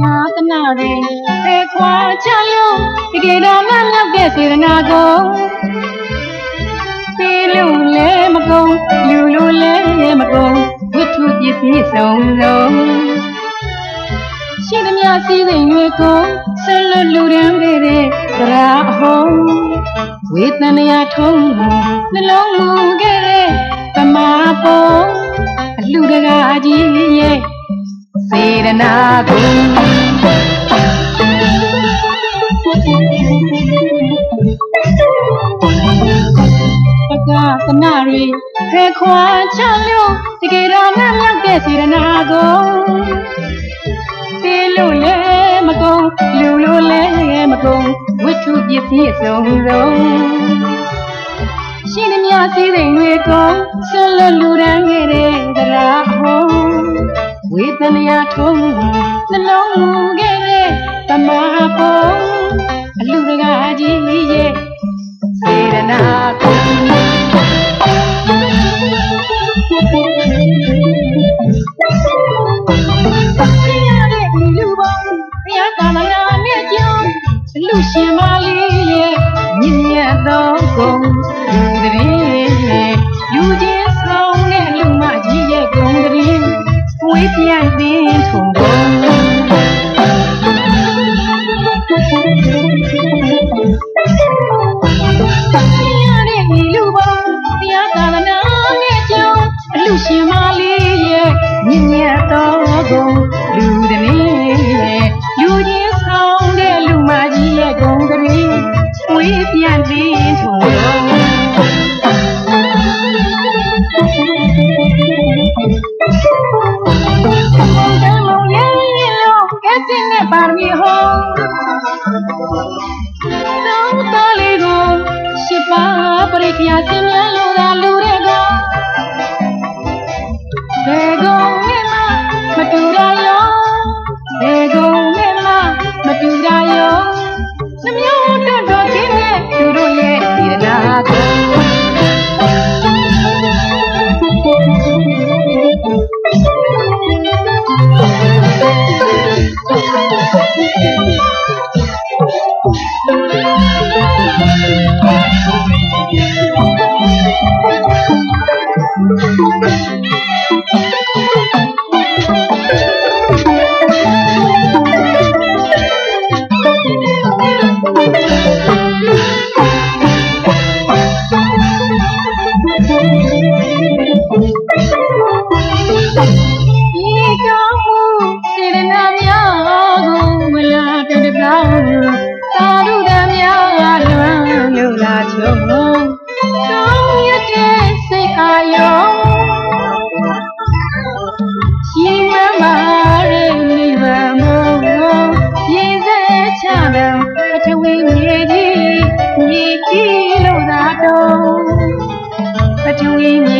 ညာတနာတွေသေခွာချလို့တကယ်တော့မမြောက်တဲ့စေတနာကိုပြီးလို့လဲမကုန်လူလို့လဲမကုန်ဝိထုပစ္စည်းစုံလုံးရှိသမျှစည်းစိမ်တွေကိုဆက်လွတ်လူရန်ခဲ့တဲ့သရာအဟုံးဝေသနရာထုံးနှလုံးမူခဲ့တဲ့တမပုံအလှတကားကြီးရဲ့စေရ နာကိုပကသနာရီဖေခွာချလျောတကယ်တော့မမြောက်တဲ့စေရနာကိုပြေလို့လဲမကုန်လူလို့လဲမကုန်ဝိထုပစ္စည်းအစုံလုံးရှိသမျှစည်းစိမ်တွေကိုဆွလွတ်လူရန်ခဲ့တဲ့တရားဟောဝေ သနာထုံးနှလုံးမူခဲ့တဲ့တမပုံအလူတကားကြီးရဲ့စေရနာကိုလူပေါင်းဘုရားသာသနာနဲ့ကြောင်းလူရှင်မလေးရဲ့မြင့်မြတ်သောဂုဏ် အထဝီမြေကြီးမြေကြီးလို့သာတော့ပထဝီမြေ